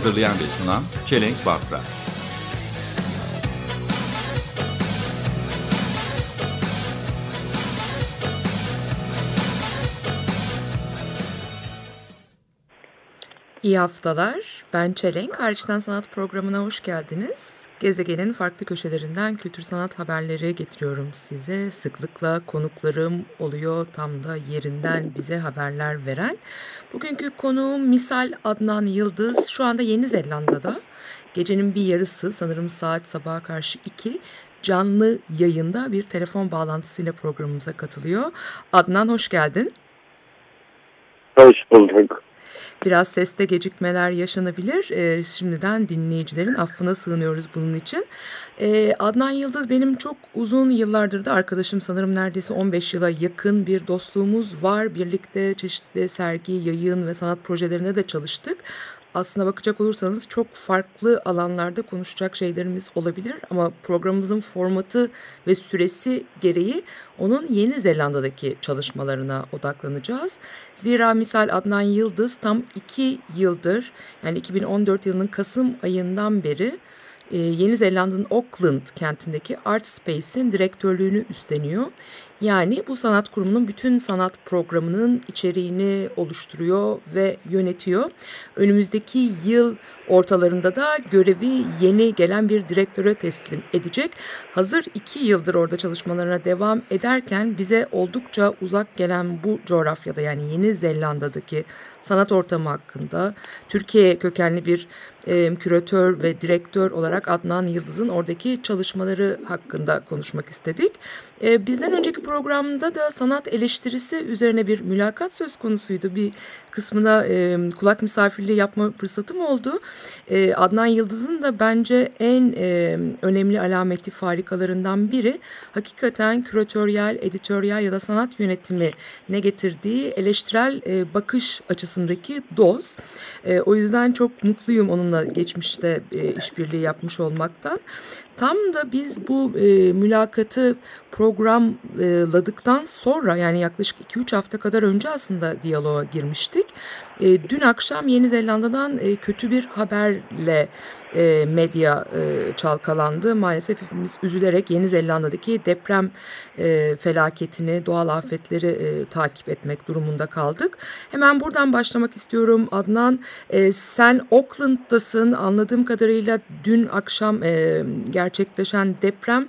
Hazırlayan ve sunan Çelenk Bafra İyi haftalar. Ben Çelenk. Hariçten Sanat programına hoş geldiniz. Gezegenin farklı köşelerinden kültür sanat haberleri getiriyorum size. Sıklıkla konuklarım oluyor tam da yerinden bize haberler veren. Bugünkü konuğum Misal Adnan Yıldız. Şu anda Yeni Zelanda'da. Gecenin bir yarısı sanırım saat sabaha karşı iki canlı yayında bir telefon bağlantısıyla programımıza katılıyor. Adnan hoş geldin. Hoş bulduk. Biraz seste gecikmeler yaşanabilir. Ee, şimdiden dinleyicilerin affına sığınıyoruz bunun için. Ee, Adnan Yıldız benim çok uzun yıllardır da arkadaşım sanırım neredeyse 15 yıla yakın bir dostluğumuz var. Birlikte çeşitli sergi, yayın ve sanat projelerine de çalıştık. Aslına bakacak olursanız çok farklı alanlarda konuşacak şeylerimiz olabilir ama programımızın formatı ve süresi gereği onun Yeni Zelanda'daki çalışmalarına odaklanacağız. Zira misal Adnan Yıldız tam iki yıldır yani 2014 yılının Kasım ayından beri e, Yeni Zelanda'nın Auckland kentindeki Art Space'in direktörlüğünü üstleniyor. Yani bu sanat kurumunun bütün sanat programının içeriğini oluşturuyor ve yönetiyor. Önümüzdeki yıl ortalarında da görevi yeni gelen bir direktöre teslim edecek. Hazır iki yıldır orada çalışmalarına devam ederken bize oldukça uzak gelen bu coğrafyada yani Yeni Zelanda'daki sanat ortamı hakkında Türkiye kökenli bir e, küratör ve direktör olarak Adnan Yıldız'ın oradaki çalışmaları hakkında konuşmak istedik. E, bizden önceki programda da sanat eleştirisi üzerine bir mülakat söz konusuydu. Bir kısmına e, kulak misafirliği yapma fırsatım oldu. E, Adnan Yıldız'ın da bence en e, önemli alameti farikalarından biri hakikaten küratöryel, editoryal ya da sanat yönetimi ne getirdiği eleştirel e, bakış açısındaki doz. E, o yüzden çok mutluyum onunla geçmişte e, işbirliği yapmış olmaktan. Tam da biz bu e, mülakatı programladıktan sonra yani yaklaşık 2-3 hafta kadar önce aslında diyaloğa girmiştik. E, dün akşam Yeni Zelanda'dan e, kötü bir haberle e, medya e, çalkalandı. Maalesef hepimiz üzülerek Yeni Zelanda'daki deprem e, felaketini, doğal afetleri e, takip etmek durumunda kaldık. Hemen buradan başlamak istiyorum Adnan. E, sen Auckland'dasın. Anladığım kadarıyla dün akşam e, gerçekleşen deprem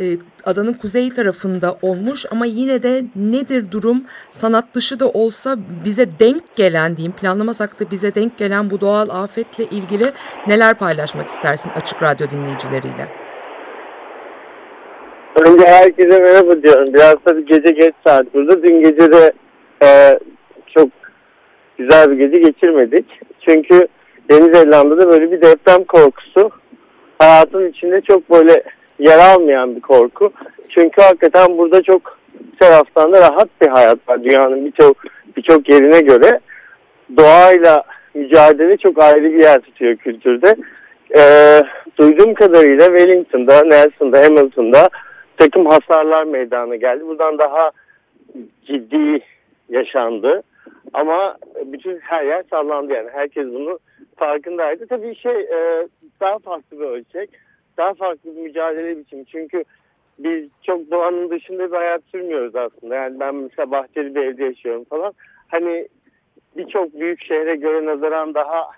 e, adanın kuzey tarafında olmuş ama yine de nedir durum? Sanat dışı da olsa bize denk gelen diyeyim planlamasak da bize denk gelen bu doğal afetle ilgili neler paylaşmak istersin Açık Radyo dinleyicileriyle? Önce herkese merhaba diyorum. Biraz tabii gece geç saat burada. Dün gece de e, çok güzel bir gece geçirmedik. Çünkü Yeni Zelanda'da böyle bir deprem korkusu hayatın içinde çok böyle yer almayan bir korku. Çünkü hakikaten burada çok taraftan da rahat bir hayat var. Dünyanın birçok birçok yerine göre doğayla mücadele çok ayrı bir yer tutuyor kültürde. Ee, duyduğum kadarıyla Wellington'da, Nelson'da, Hamilton'da takım hasarlar meydana geldi. Buradan daha ciddi yaşandı. Ama bütün her yer sallandı yani. Herkes bunu farkındaydı. Tabii şey e, daha farklı bir ölçek. Daha farklı bir mücadele biçimi. Çünkü biz çok doğanın dışında bir hayat sürmüyoruz aslında. Yani ben mesela bahçeli bir evde yaşıyorum falan. Hani birçok büyük şehre göre nazaran daha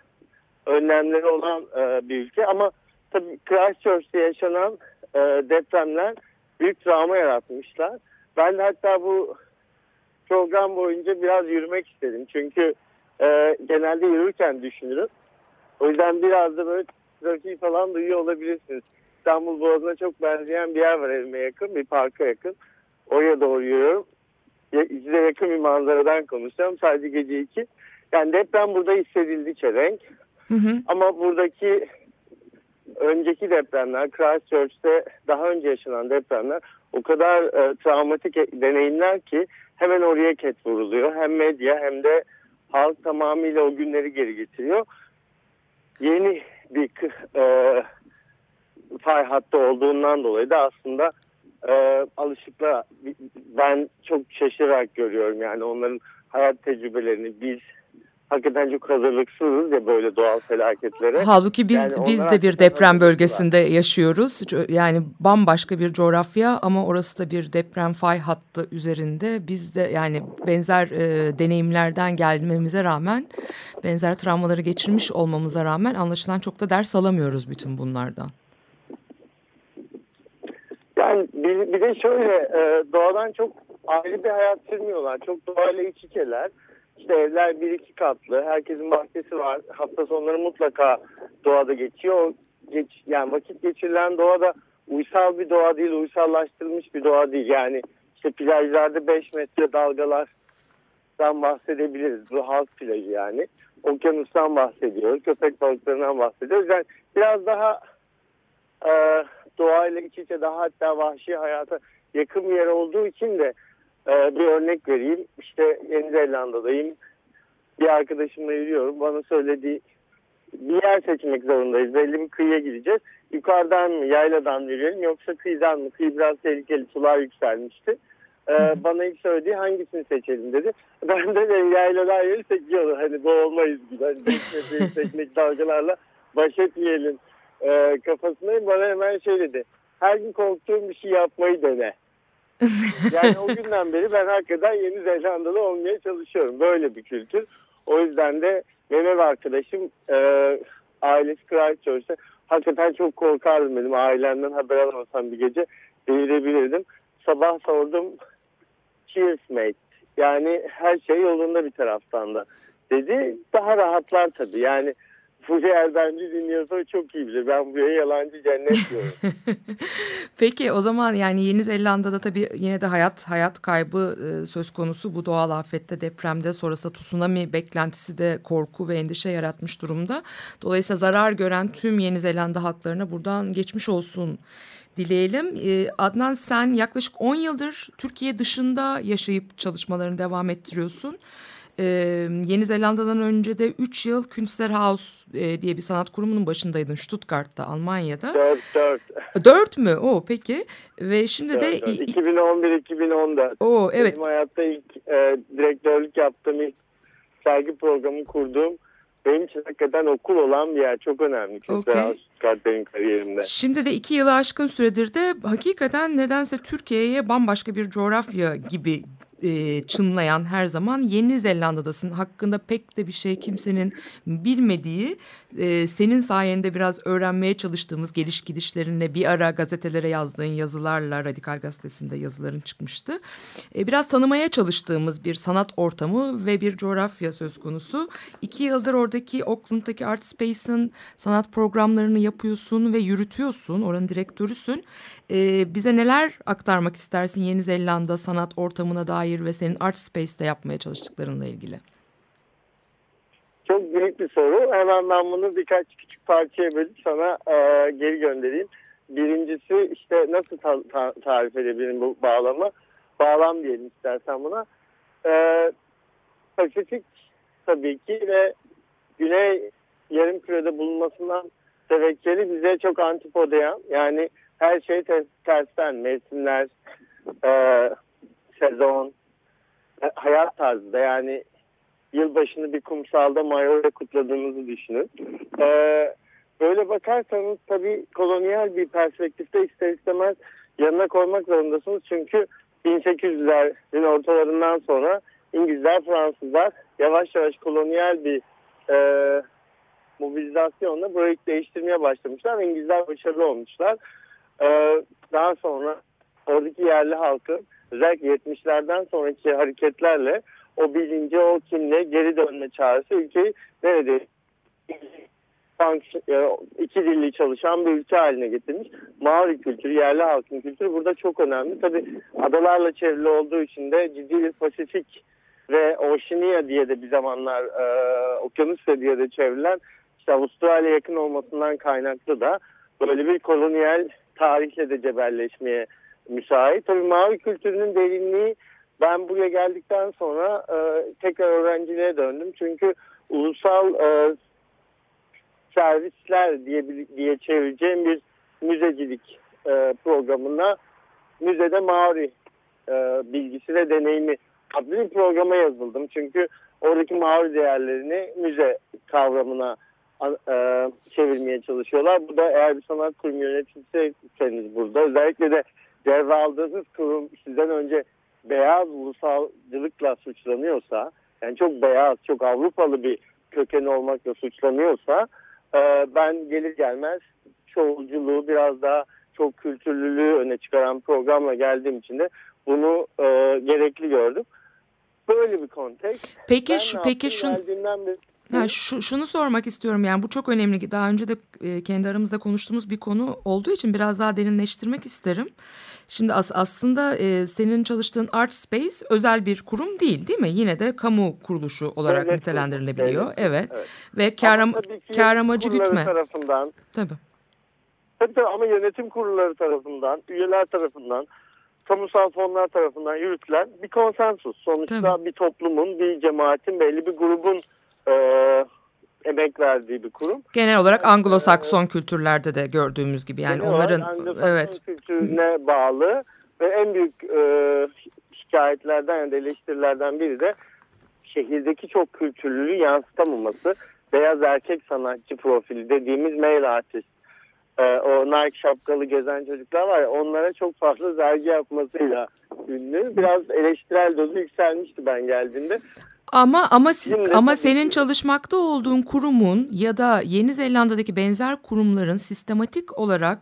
önlemleri olan e, bir ülke. Ama tabii Christchurch'te yaşanan e, depremler büyük travma yaratmışlar. Ben de hatta bu program boyunca biraz yürümek istedim. Çünkü e, genelde yürürken düşünürüm. O yüzden biraz da böyle trafiği falan duyuyor olabilirsiniz. İstanbul Boğazı'na çok benzeyen bir yer var evime yakın, bir parka yakın. Oraya doğru yürüyorum. Size yakın bir manzaradan konuşacağım. Sadece gece iki. Yani deprem burada hissedildi çelenk. Hı hı. Ama buradaki önceki depremler, Christchurch'te daha önce yaşanan depremler o kadar e, travmatik deneyimler ki hemen oraya ket vuruluyor. Hem medya hem de halk tamamıyla o günleri geri getiriyor. Yeni bir e, fay hattı olduğundan dolayı da aslında e, alışıkla ben çok şaşırarak görüyorum yani onların hayat tecrübelerini biz hakikaten çok hazırlıksızız ya böyle doğal felaketlere. Halbuki biz Yani biz de bir deprem bölgesinde yaşıyoruz. Yani bambaşka bir coğrafya ama orası da bir deprem fay hattı üzerinde. Biz de yani benzer e, deneyimlerden gelmemize rağmen, benzer travmaları geçirmiş olmamıza rağmen anlaşılan çok da ders alamıyoruz bütün bunlardan. Yani bir, bir de şöyle e, doğadan çok ayrı bir hayat sürmüyorlar. Çok doğayla iç içeler. İşte evler bir iki katlı. Herkesin bahçesi var. Hafta sonları mutlaka doğada geçiyor. Geç, yani vakit geçirilen doğada uysal bir doğa değil, uysallaştırılmış bir doğa değil. Yani işte plajlarda 5 metre dalgalardan bahsedebiliriz. Bu halk plajı yani. Okyanustan bahsediyoruz, köpek balıklarından bahsediyoruz. Yani biraz daha e, doğayla iç içe daha hatta vahşi hayata yakın bir yer olduğu için de e, bir örnek vereyim. İşte Yeni Zelanda'dayım. Bir arkadaşımla yürüyorum. Bana söylediği bir yer seçmek zorundayız. Belli bir kıyıya gideceğiz. Yukarıdan mı, yayladan mı yürüyelim yoksa kıyıdan mı? Kıyı biraz tehlikeli, sular yükselmişti. E, bana ilk söylediği hangisini seçelim dedi. Ben de dedim, yayladan yürürsek iyi olur. Hani boğulmayız gibi. Hani metre yükseklik dalgalarla baş etmeyelim e, kafasındayım. Bana hemen şey dedi. Her gün korktuğum bir şey yapmayı dene. yani o günden beri ben hakikaten Yeni Zelanda'da olmaya çalışıyorum. Böyle bir kültür. O yüzden de benim arkadaşım e, ailesi Christchurch'te hakikaten çok korkardım benim ailemden haber alamasam bir gece delirebilirdim. Sabah sordum cheers mate yani her şey yolunda bir taraftan da dedi. Daha rahatlar tabii yani Fulya Erbenci dinliyorsa çok iyi bilir. Ben buraya yalancı cennet diyorum. Peki o zaman yani Yeni Zelanda'da tabii yine de hayat hayat kaybı e, söz konusu bu doğal afette depremde sonrasında tsunami beklentisi de korku ve endişe yaratmış durumda. Dolayısıyla zarar gören tüm Yeni Zelanda halklarına buradan geçmiş olsun dileyelim. E, Adnan sen yaklaşık 10 yıldır Türkiye dışında yaşayıp çalışmalarını devam ettiriyorsun. Ee, Yeni Zelanda'dan önce de 3 yıl Künstlerhaus e, diye bir sanat kurumunun başındaydın Stuttgart'ta Almanya'da. dört dört. 4 mü? O peki. Ve şimdi de 2011-2014. o evet Benim hayatta ilk e, direktörlük yaptığım ilk sergi programı kurduğum benim için hakikaten okul olan bir yer. Çok önemli. Stuttgart benim kariyerimde. Şimdi de iki yılı aşkın süredir de hakikaten nedense Türkiye'ye bambaşka bir coğrafya gibi e, çınlayan her zaman Yeni Zelanda'dasın. Hakkında pek de bir şey kimsenin bilmediği e, senin sayende biraz öğrenmeye çalıştığımız geliş gidişlerinle bir ara gazetelere yazdığın yazılarla Radikal Gazetesi'nde yazıların çıkmıştı. E, biraz tanımaya çalıştığımız bir sanat ortamı ve bir coğrafya söz konusu. İki yıldır oradaki Auckland'daki Art Space'in sanat programlarını yapıyorsun ve yürütüyorsun. Oranın direktörüsün. E, bize neler aktarmak istersin Yeni Zelanda sanat ortamına dair ve senin Art Space'te yapmaya çalıştıklarınla ilgili? Çok büyük bir soru. Hemen ben bunu birkaç küçük parçaya bölüp sana e, geri göndereyim. Birincisi işte nasıl ta- ta- tarif edebilirim bu bağlamı? Bağlam diyelim istersen buna. E, Pasifik tabii ki ve Güney yarım kürede bulunmasından tevekkeli bize çok antipodeyan. Yani her şey te- tersten. Mevsimler, e, sezon, e, hayat tarzı da yani yılbaşını bir kumsalda mayoyla kutladığınızı düşünün. Ee, böyle bakarsanız tabii kolonyal bir perspektifte ister istemez yanına koymak zorundasınız. Çünkü 1800'lerin ortalarından sonra İngilizler, Fransızlar yavaş yavaş kolonyal bir e, mobilizasyonla burayı değiştirmeye başlamışlar. İngilizler başarılı olmuşlar. Ee, daha sonra oradaki yerli halkın özellikle 70'lerden sonraki hareketlerle o bilince, o kimle geri dönme çağrısı ülkeyi nerede e, iki dilli çalışan bir ülke haline getirmiş. Maori kültürü, yerli halkın kültürü burada çok önemli. Tabi adalarla çevrili olduğu için de ciddi bir Pasifik ve Oceania diye de bir zamanlar e, Okyanusya diye de çevrilen işte Avustralya yakın olmasından kaynaklı da böyle bir kolonyal tarihle de cebelleşmeye müsait. Tabii mavi kültürünün derinliği ben buraya geldikten sonra e, tekrar öğrenciliğe döndüm. Çünkü ulusal e, servisler diye, diye çevireceğim bir müzecilik e, programına müzede mavi e, bilgisi ve deneyimi adlı bir programa yazıldım. Çünkü oradaki mavi değerlerini müze kavramına e, çevirmeye çalışıyorlar. Bu da eğer bir sanat kurumu yöneticiyseniz burada özellikle de devraldığınız kurum sizden önce beyaz ulusalcılıkla suçlanıyorsa yani çok beyaz, çok Avrupalı bir kökeni olmakla suçlanıyorsa e, ben gelir gelmez çoğulculuğu biraz daha çok kültürlülüğü öne çıkaran programla geldiğim için de bunu e, gerekli gördüm. Böyle bir kontekst. Peki Ben şu peki şun Geldiğimden beri- Ha, şu, şunu sormak istiyorum yani bu çok önemli. Daha önce de e, kendi aramızda konuştuğumuz bir konu olduğu için biraz daha derinleştirmek isterim. Şimdi as, aslında e, senin çalıştığın Art Space özel bir kurum değil değil mi? Yine de kamu kuruluşu olarak Devlet nitelendirilebiliyor. kurumu, Evet. evet. Ve kar, Ama kar amacı gütme. tarafından Tabii. Tabii tabii ama yönetim kurulları tarafından, üyeler tarafından, kamusal fonlar tarafından yürütülen bir konsensus. Sonuçta Tabii. bir toplumun, bir cemaatin, belli bir grubun e, emek verdiği bir kurum. Genel olarak Anglo-Sakson kültürlerde de gördüğümüz gibi yani onların evet kültürüne bağlı ve en büyük e, şikayetlerden ya da eleştirilerden biri de şehirdeki çok kültürlülüğü yansıtamaması. Beyaz erkek sanatçı profili dediğimiz male artist. E, o Nike şapkalı gezen çocuklar var ya onlara çok fazla sergi yapmasıyla ünlü. Biraz eleştirel dozu yükselmişti ben geldiğimde. Ama ama ama tabii senin çalışmakta olduğun kurumun ya da Yeni Zelanda'daki benzer kurumların sistematik olarak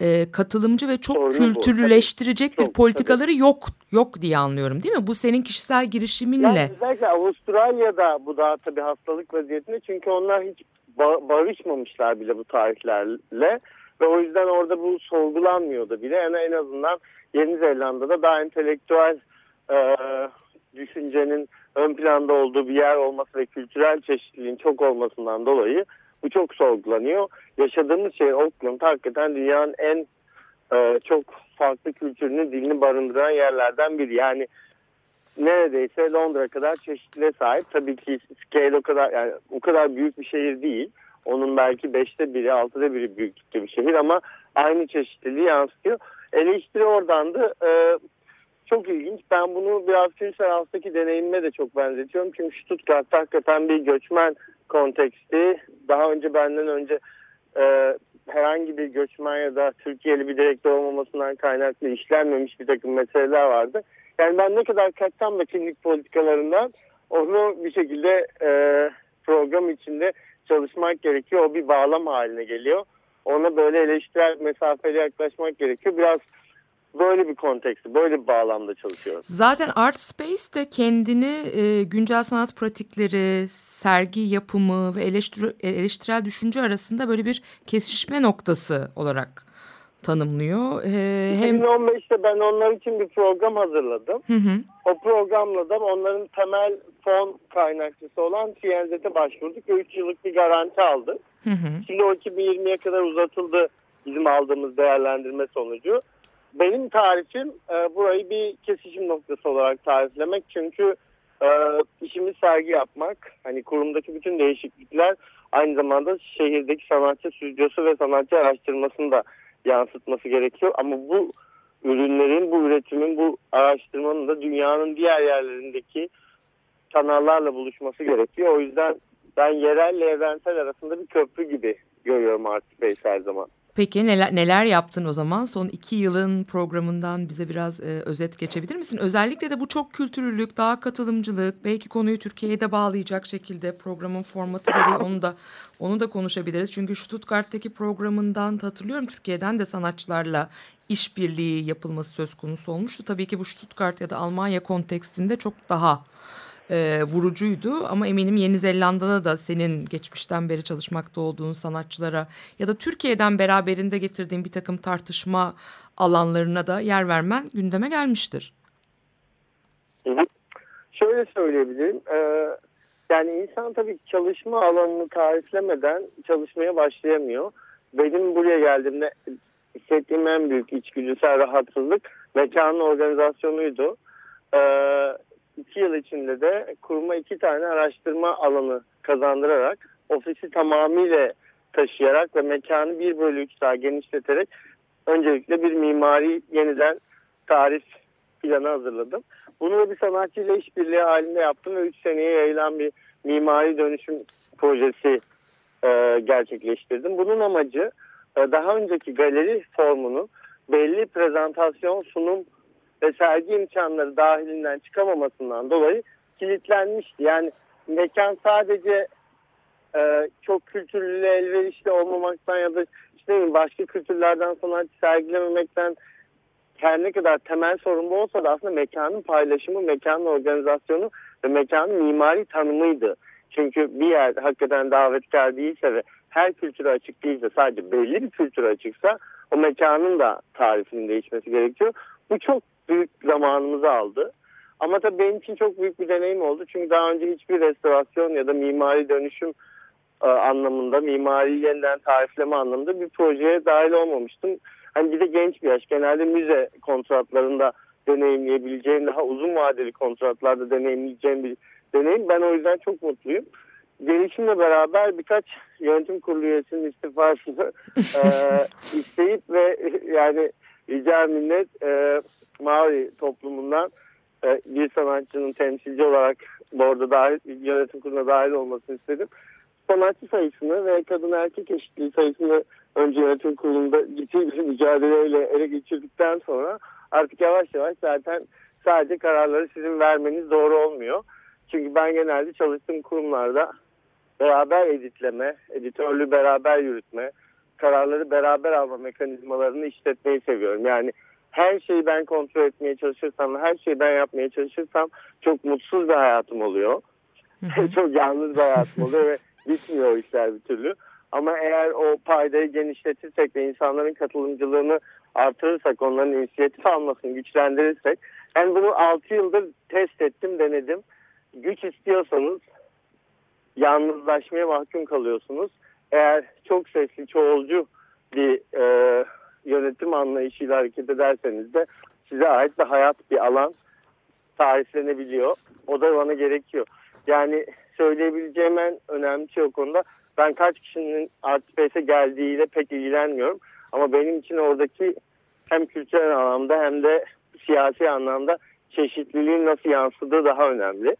e, katılımcı ve çok Sorunu bu, kültürleştirecek bir Çok, politikaları yok yok diye anlıyorum değil mi? Bu senin kişisel girişiminle. Yani özellikle Avustralya'da bu da tabii hastalık vaziyetinde çünkü onlar hiç ba- barışmamışlar bile bu tarihlerle ve o yüzden orada bu sorgulanmıyordu bile. Yani en azından Yeni Zelanda'da daha entelektüel e, düşüncenin ön planda olduğu bir yer olması ve kültürel çeşitliliğin çok olmasından dolayı bu çok sorgulanıyor. Yaşadığımız şey Auckland hakikaten dünyanın en e, çok farklı kültürünü, dilini barındıran yerlerden biri. Yani neredeyse Londra kadar çeşitliliğe sahip. Tabii ki scale o kadar yani o kadar büyük bir şehir değil. Onun belki beşte biri, altıda biri büyüklükte bir şehir ama aynı çeşitliliği yansıtıyor. Eleştiri oradandı. Ee, çok ilginç. Ben bunu biraz Filseraus'taki deneyimime de çok benzetiyorum. Çünkü Stuttgart hakikaten bir göçmen konteksti. Daha önce benden önce e, herhangi bir göçmen ya da Türkiye'li bir direktör olmamasından kaynaklı işlenmemiş bir takım meseleler vardı. Yani ben ne kadar kaçsam da kimlik politikalarından onu bir şekilde e, program içinde çalışmak gerekiyor. O bir bağlam haline geliyor. Ona böyle eleştirel mesafeli yaklaşmak gerekiyor. Biraz böyle bir konteksti, böyle bir bağlamda çalışıyorum. Zaten Art Space de kendini e, güncel sanat pratikleri, sergi yapımı ve eleştiri, eleştirel düşünce arasında böyle bir kesişme noktası olarak tanımlıyor. E, hem 2015'te ben onlar için bir program hazırladım. hı hı, O programla da onların temel fon kaynakçısı olan TNZ'e başvurduk ve 3 yıllık bir garanti aldık. hı hı. Şimdi o 2020'ye kadar uzatıldı bizim aldığımız değerlendirme sonucu. Benim tarifim e, burayı bir kesişim noktası olarak tariflemek. Çünkü e, işimiz sergi yapmak. Hani kurumdaki bütün değişiklikler aynı zamanda şehirdeki sanatçı stüdyosu ve sanatçı araştırmasını da yansıtması gerekiyor. Ama bu ürünlerin, bu üretimin, bu araştırmanın da dünyanın diğer yerlerindeki kanallarla buluşması gerekiyor. O yüzden ben yerelle evrensel arasında bir köprü gibi görüyorum Art Space her zaman. Peki neler, neler yaptın o zaman? Son iki yılın programından bize biraz e, özet geçebilir misin? Özellikle de bu çok kültürlülük, daha katılımcılık, belki konuyu Türkiye'ye de bağlayacak şekilde programın formatı gereği onu da onu da konuşabiliriz. Çünkü Stuttgart'taki programından hatırlıyorum Türkiye'den de sanatçılarla işbirliği yapılması söz konusu olmuştu. Tabii ki bu Stuttgart ya da Almanya kontekstinde çok daha e, vurucuydu ama eminim Yeni Zelanda'da da senin geçmişten beri çalışmakta olduğun sanatçılara ya da Türkiye'den beraberinde getirdiğin bir takım tartışma alanlarına da yer vermen gündeme gelmiştir. Şöyle söyleyebilirim. Ee, Yani insan tabii çalışma alanını tariflemeden çalışmaya başlayamıyor. Benim buraya geldiğimde hissettiğim en büyük içgüdüsel rahatsızlık mekanın organizasyonuydu. Ee, iki yıl içinde de kuruma iki tane araştırma alanı kazandırarak ofisi tamamıyla taşıyarak ve mekanı bir bölü üç daha genişleterek öncelikle bir mimari yeniden tarif planı hazırladım. Bunu da bir sanatçıyla işbirliği halinde yaptım ve 3 seneye yayılan bir mimari dönüşüm projesi e, gerçekleştirdim. Bunun amacı e, daha önceki galeri formunu belli prezentasyon, sunum ve sergi imkanları dahilinden çıkamamasından dolayı kilitlenmişti. Yani mekan sadece e, çok kültürlü elverişli olmamaktan ya da işte başka kültürlerden sanatçı sergilememekten her ne kadar temel sorun bu olsa da aslında mekanın paylaşımı, mekanın organizasyonu ve mekanın mimari tanımıydı. Çünkü bir yer hakikaten davetkar değilse ve her kültüre açık değilse sadece belli bir kültüre açıksa o mekanın da tarifinin değişmesi gerekiyor. Bu çok büyük zamanımızı aldı. Ama tabii benim için çok büyük bir deneyim oldu. Çünkü daha önce hiçbir restorasyon ya da mimari dönüşüm e, anlamında, mimari yeniden tarifleme anlamında bir projeye dahil olmamıştım. Hani bir de genç bir yaş. Genelde müze kontratlarında deneyimleyebileceğim, daha uzun vadeli kontratlarda deneyimleyeceğim bir deneyim. Ben o yüzden çok mutluyum. Gelişimle beraber birkaç yönetim kurulu üyesinin istifasını e, isteyip ve yani rica minnet e, Mavi toplumundan e, bir sanatçının temsilci olarak borda dahil, yönetim kuruluna dahil olmasını istedim. Sanatçı sayısını ve kadın erkek eşitliği sayısını önce yönetim kurulunda ciddi bir mücadeleyle ele geçirdikten sonra artık yavaş yavaş zaten sadece kararları sizin vermeniz doğru olmuyor. Çünkü ben genelde çalıştığım kurumlarda beraber editleme, editörlüğü beraber yürütme, kararları beraber alma mekanizmalarını işletmeyi seviyorum. Yani her şeyi ben kontrol etmeye çalışırsam, her şeyi ben yapmaya çalışırsam çok mutsuz bir hayatım oluyor. çok yalnız bir hayatım oluyor ve bitmiyor o işler bir türlü. Ama eğer o paydayı genişletirsek ve insanların katılımcılığını artırırsak, onların inisiyatif almasını güçlendirirsek. Yani bunu 6 yıldır test ettim, denedim. Güç istiyorsanız yalnızlaşmaya mahkum kalıyorsunuz. Eğer çok sesli, çoğulcu bir e, yönetim anlayışıyla hareket ederseniz de size ait bir hayat, bir alan tariflenebiliyor. O da bana gerekiyor. Yani söyleyebileceğim en önemli şey o konuda. Ben kaç kişinin Artspace'e geldiğiyle pek ilgilenmiyorum. Ama benim için oradaki hem kültürel anlamda hem de siyasi anlamda çeşitliliğin nasıl yansıdığı daha önemli.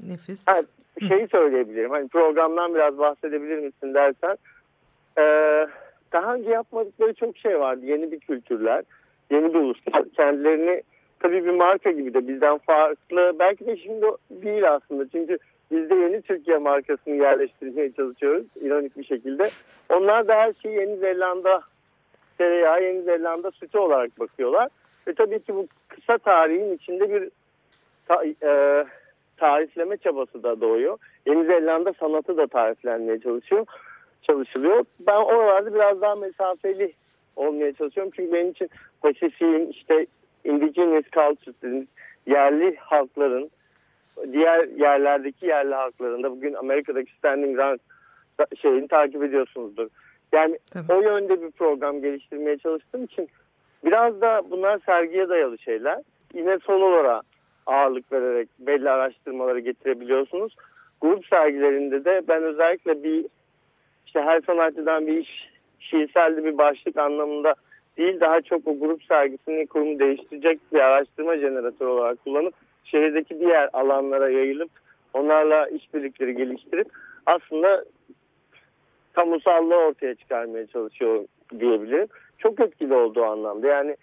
Nefis. Ha, şeyi söyleyebilirim. Hani programdan biraz bahsedebilir misin dersen. Ee, daha önce yapmadıkları çok şey vardı. Yeni bir kültürler, yeni bir uluslar. Kendilerini tabii bir marka gibi de bizden farklı. Belki de şimdi değil aslında. Çünkü biz de yeni Türkiye markasını yerleştirmeye çalışıyoruz. ironik bir şekilde. Onlar da her şeyi Yeni Zelanda tereyağı, Yeni Zelanda sütü olarak bakıyorlar. Ve tabii ki bu kısa tarihin içinde bir ta, e, tarifleme çabası da doğuyor. Yeni Zelanda sanatı da tariflenmeye çalışıyor, çalışılıyor. Ben oralarda biraz daha mesafeli olmaya çalışıyorum. Çünkü benim için Pasifik'in işte indigenous dediğimiz yerli halkların diğer yerlerdeki yerli halkların da bugün Amerika'daki standing rank şeyini takip ediyorsunuzdur. Yani Tabii. o yönde bir program geliştirmeye çalıştığım için biraz da bunlar sergiye dayalı şeyler. Yine son olarak ağırlık vererek belli araştırmaları getirebiliyorsunuz. Grup sergilerinde de ben özellikle bir işte her sanatçıdan bir iş şiirsel bir başlık anlamında değil daha çok o grup sergisini kurumu değiştirecek bir araştırma jeneratörü olarak kullanıp şehirdeki diğer alanlara yayılıp onlarla işbirlikleri geliştirip aslında kamusallığı ortaya çıkarmaya çalışıyor diyebilirim. Çok etkili oldu o anlamda. Yani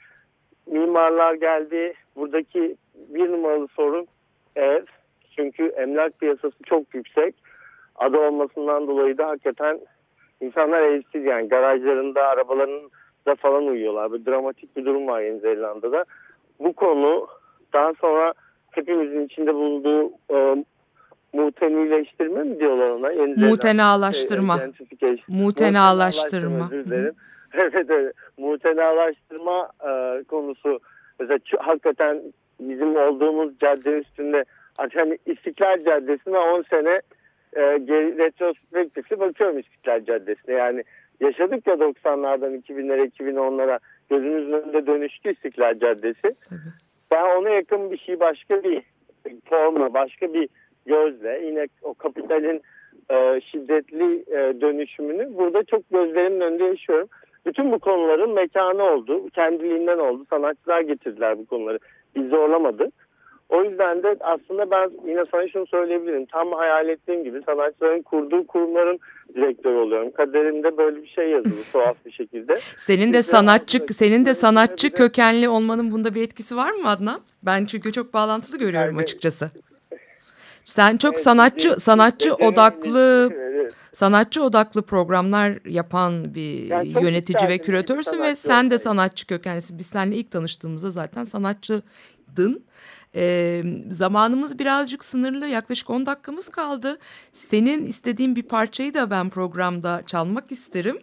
mimarlar geldi. Buradaki bir numaralı sorun ev. Çünkü emlak piyasası çok yüksek. Adı olmasından dolayı da hakikaten insanlar evsiz yani garajlarında arabalarının da falan uyuyorlar. Bir dramatik bir durum var Yeni Zelanda'da. Bu konu daha sonra hepimizin içinde bulunduğu e, mutenileştirme mi diyorlar ona? Yeni Mutenalaştırma. Şey. Mutenalaştırma. Özür dilerim. evet evet. Mutenalaştırma e, konusu mesela hakikaten bizim olduğumuz cadde üstünde hani İstiklal Caddesi'ne 10 sene e, retrospektifli bakıyorum İstiklal Caddesi'ne. Yani yaşadık ya 90'lardan 2000'lere 2010'lara gözümüzün önünde dönüştü İstiklal Caddesi. Tabii. Ben ona yakın bir şey başka bir forma, başka bir gözle yine o kapitalin e, şiddetli e, dönüşümünü burada çok gözlerimin önünde yaşıyorum. Bütün bu konuların mekanı oldu, kendiliğinden oldu. Sanatçılar getirdiler bu konuları. Biz zorlamadık. O yüzden de aslında ben yine sana şunu söyleyebilirim. Tam hayal ettiğim gibi sanatçıların kurduğu kurumların direktörü oluyorum. Kaderimde böyle bir şey yazılı tuhaf bir şekilde. Senin de sanatçı senin de sanatçı de- kökenli olmanın bunda bir etkisi var mı Adnan? Ben çünkü çok bağlantılı görüyorum Yani- açıkçası. Sen çok sanatçı sanatçı odaklı sanatçı odaklı programlar yapan bir Yani yönetici ve küratörsün ve sen de sanatçı kökenlisin. Biz seninle ilk tanıştığımızda zaten sanatçıdın. Ee, zamanımız birazcık sınırlı. Yaklaşık 10 dakikamız kaldı. Senin istediğin bir parçayı da ben programda çalmak isterim.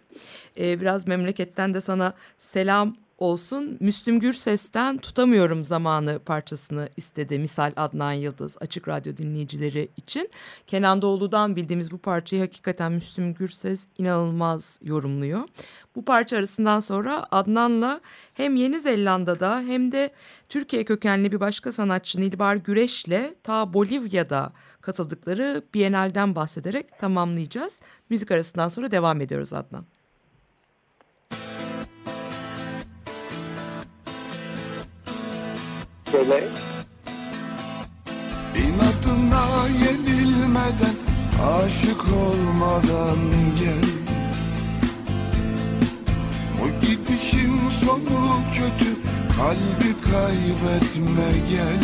Ee, biraz memleketten de sana selam olsun. Müslüm Gürses'ten Tutamıyorum Zamanı parçasını istedi. Misal Adnan Yıldız Açık Radyo dinleyicileri için. Kenan Doğulu'dan bildiğimiz bu parçayı hakikaten Müslüm Gürses inanılmaz yorumluyor. Bu parça arasından sonra Adnan'la hem Yeni Zelanda'da hem de Türkiye kökenli bir başka sanatçı Nilbar Güreş'le ta Bolivya'da katıldıkları Bienal'den bahsederek tamamlayacağız. Müzik arasından sonra devam ediyoruz Adnan. Şöyle. İnadına yenilmeden Aşık olmadan gel. Bu gidişin sonu kötü Kalbi kaybetme gel.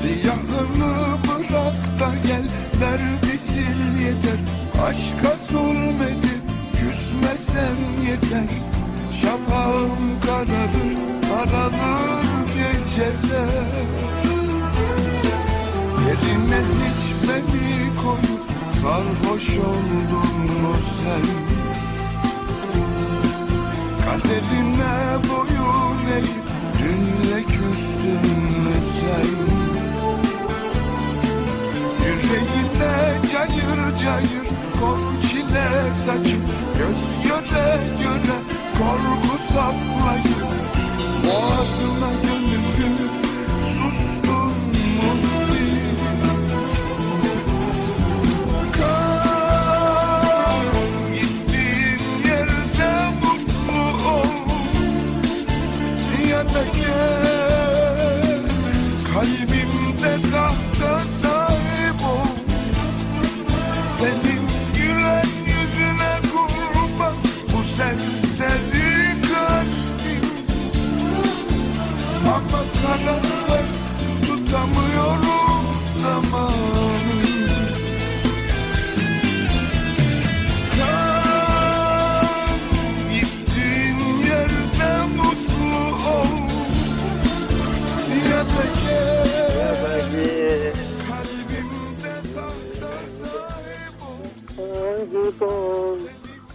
Siyahını bırak da gel Derdi sil yeter. Aşka zulmedip Küsmesen yeter. Şafağım Kararır Sarhoş oldun mu sen? Kaderine boyun eğip Dünle küstün mü sen? Yüreğine cayır cayır Kor çile saçıp Göz göre göre Korku saplayıp Boğazına gönüllü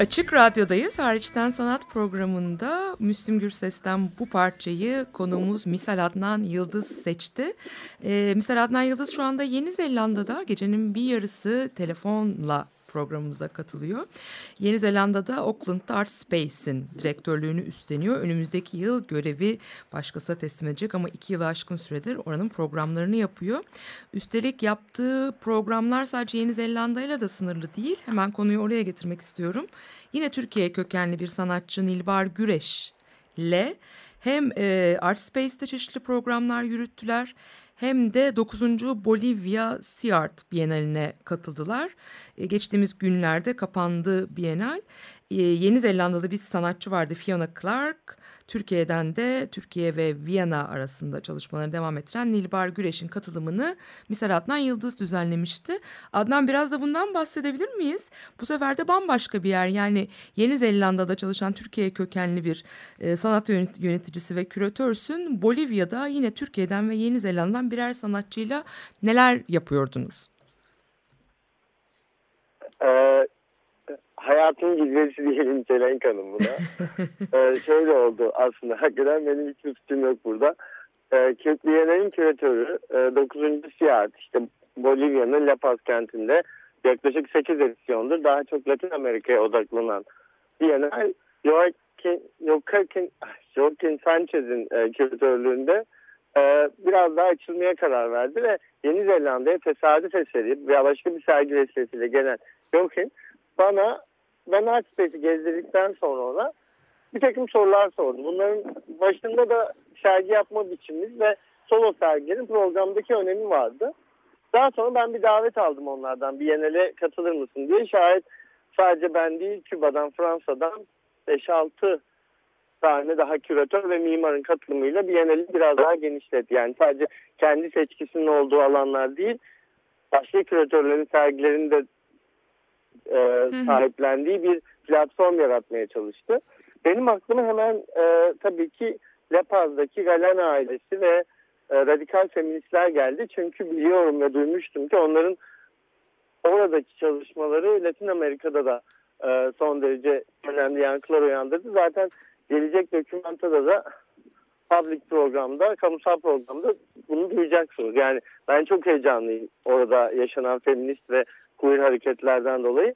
Açık Radyo'dayız. Hariçten Sanat programında Müslüm Gürses'ten bu parçayı konuğumuz Misal Adnan Yıldız seçti. Ee, Misal Adnan Yıldız şu anda Yeni Zelanda'da gecenin bir yarısı telefonla programımıza katılıyor. Yeni Zelanda'da Auckland'da Art Space'in direktörlüğünü üstleniyor. Önümüzdeki yıl görevi başkasına teslim edecek ama iki yılı aşkın süredir oranın programlarını yapıyor. Üstelik yaptığı programlar sadece Yeni Zelanda'yla da sınırlı değil. Hemen konuyu oraya getirmek istiyorum. Yine Türkiye kökenli bir sanatçı Nilbar Güreş ile hem e, Art Space'te çeşitli programlar yürüttüler hem de 9. Bolivya Sea Art Bienali'ne katıldılar. E, geçtiğimiz günlerde kapandı Bienal. E, Yeni Zelanda'da bir sanatçı vardı Fiona Clark. Türkiye'den de Türkiye ve Viyana arasında çalışmaları devam ettiren Nilbar Güreş'in katılımını Misal Adnan Yıldız düzenlemişti. Adnan biraz da bundan bahsedebilir miyiz? Bu sefer de bambaşka bir yer yani Yeni Zelanda'da çalışan Türkiye kökenli bir e, sanat yönet- yöneticisi ve küratörsün. Bolivya'da yine Türkiye'den ve Yeni Zelanda'dan birer sanatçıyla neler yapıyordunuz? Ee, hayatın gizlisi diyelim Çelenk Hanım buna. ee, şöyle oldu aslında. Hakikaten benim hiçbir fikrim yok burada. e, Bienal'in küratörü e, 9. Siyah işte Bolivya'nın La Paz kentinde yaklaşık 8 edisyondur. Daha çok Latin Amerika'ya odaklanan Bienal Joaquin, Joaquin, Joaquin Sanchez'in e, küratörlüğünde e, biraz daha açılmaya karar verdi ve Yeni Zelanda'ya tesadüf eseri veya başka bir sergi vesilesiyle gelen Joaquin bana ben Artspace'i gezdirdikten sonra ona bir takım sorular sordum. Bunların başında da sergi yapma biçimimiz ve solo sergilerin programdaki önemi vardı. Daha sonra ben bir davet aldım onlardan. Biennale katılır mısın diye. Şayet sadece ben değil Küba'dan, Fransa'dan 5-6 tane daha küratör ve mimarın katılımıyla Biennale'i biraz daha genişletti. Yani sadece kendi seçkisinin olduğu alanlar değil, başka küratörlerin sergilerini de e, sahiplendiği bir platform yaratmaya çalıştı. Benim aklıma hemen e, tabii ki La Paz'daki Galen ailesi ve e, radikal feministler geldi. Çünkü biliyorum ve duymuştum ki onların oradaki çalışmaları Latin Amerika'da da e, son derece önemli yankılar uyandırdı. Zaten gelecek dokümantada da public programda, kamusal programda bunu duyacaksınız. Yani ben çok heyecanlıyım orada yaşanan feminist ve queer hareketlerden dolayı.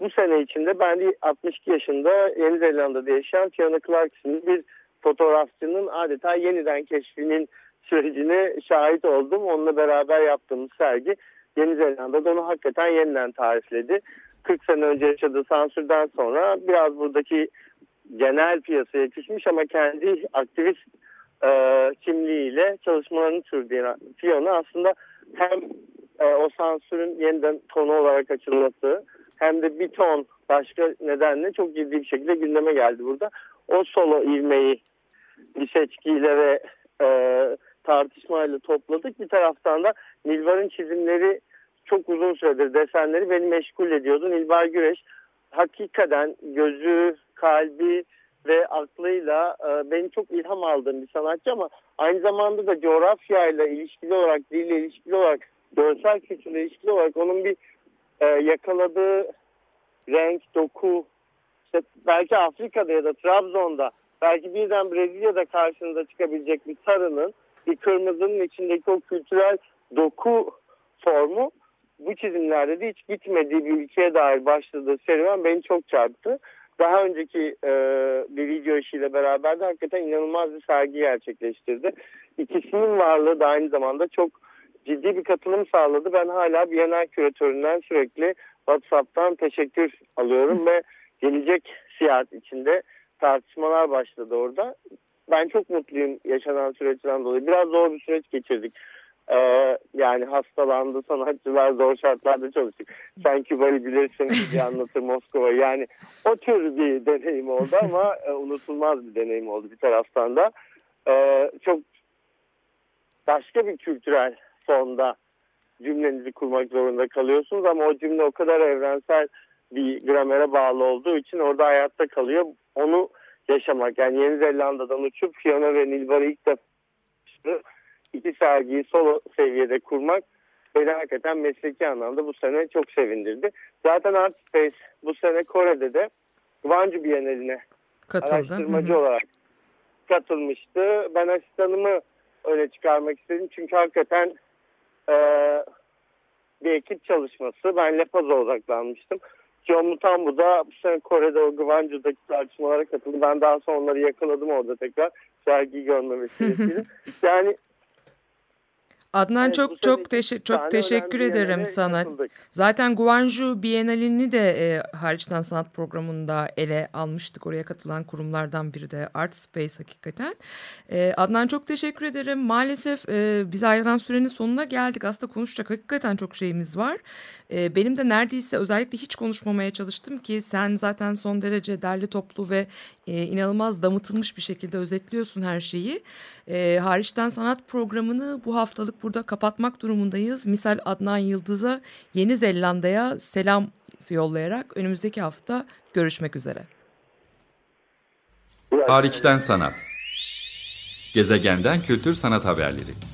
Bu sene içinde ben de 62 yaşında Yeni Zelanda'da yaşayan Fiona Clark bir fotoğrafçının adeta yeniden keşfinin sürecine şahit oldum. Onunla beraber yaptığımız sergi Yeni Zelanda'da onu hakikaten yeniden tarifledi. 40 sene önce yaşadığı sansürden sonra biraz buradaki genel piyasaya küsmüş ama kendi aktivist e, kimliğiyle çalışmalarını sürdüğü Fiona aslında hem e, o sansürün yeniden konu olarak açılması hem de bir ton başka nedenle çok ciddi bir şekilde gündeme geldi burada. O solo ivmeyi bir seçkiyle ve e, tartışmayla topladık. Bir taraftan da Nilbar'ın çizimleri çok uzun süredir desenleri beni meşgul ediyordu. Nilbar Güreş hakikaten gözü, kalbi ve aklıyla e, benim çok ilham aldığım bir sanatçı ama aynı zamanda da coğrafyayla ilişkili olarak, dille ilişkili olarak, görsel kültürle ilişkili olarak onun bir e, yakaladığı renk, doku, işte belki Afrika'da ya da Trabzon'da, belki birden Brezilya'da karşınıza çıkabilecek bir sarının, bir kırmızının içindeki o kültürel doku formu bu çizimlerde de hiç gitmediği bir ülkeye dair başladığı serüven beni çok çarptı. Daha önceki e, bir video işiyle beraber de hakikaten inanılmaz bir sergi gerçekleştirdi. İkisinin varlığı da aynı zamanda çok ciddi bir katılım sağladı. Ben hala Bienal küratöründen sürekli WhatsApp'tan teşekkür alıyorum ve gelecek seyahat içinde tartışmalar başladı orada. Ben çok mutluyum yaşanan süreçten dolayı. Biraz zor bir süreç geçirdik. Ee, yani hastalandı sanatçılar zor şartlarda çalıştık. Sen Küba'yı bilirsin diye anlatır Moskova. Yani o tür bir deneyim oldu ama e, unutulmaz bir deneyim oldu bir taraftan da. Ee, çok başka bir kültürel fonda cümlenizi kurmak zorunda kalıyorsunuz ama o cümle o kadar evrensel bir gramere bağlı olduğu için orada hayatta kalıyor. Onu yaşamak yani Yeni Zelanda'dan uçup Fiona ve Nilbar'ı ilk defa iki sergiyi solo seviyede kurmak beni hakikaten mesleki anlamda bu sene çok sevindirdi. Zaten Art Space bu sene Kore'de de Gwanju Bienali'ne araştırmacı Hı hı. olarak katılmıştı. Ben asistanımı öne çıkarmak istedim. Çünkü hakikaten e, bir ekip çalışması. Ben Lepaz'a odaklanmıştım. John Mutambu da bu sene Kore'de o Gwanju'daki tartışmalara katıldı. Ben daha sonra onları yakaladım orada tekrar sergiyi görme vesilesiyle. yani Adnan Evet, çok çok teşe- çok teşekkür ederim sana. katıldık. Zaten Guangzhou Bienalini de e, hariçten sanat programında ele almıştık. Oraya katılan kurumlardan biri de Art Space hakikaten. E, Adnan çok teşekkür ederim. Maalesef e, biz ayrılan sürenin sonuna geldik. Aslında konuşacak hakikaten çok şeyimiz var. E, benim de neredeyse özellikle hiç konuşmamaya çalıştım ki sen zaten son derece derli toplu ve e, inanılmaz damıtılmış bir şekilde özetliyorsun her şeyi. E, hariçten sanat programını bu haftalık burada kapatmak durumundayız. Misal Adnan Yıldız'a Yeni Zelanda'ya selam yollayarak önümüzdeki hafta görüşmek üzere. Hariçten sanat. Gezegenden kültür sanat haberleri.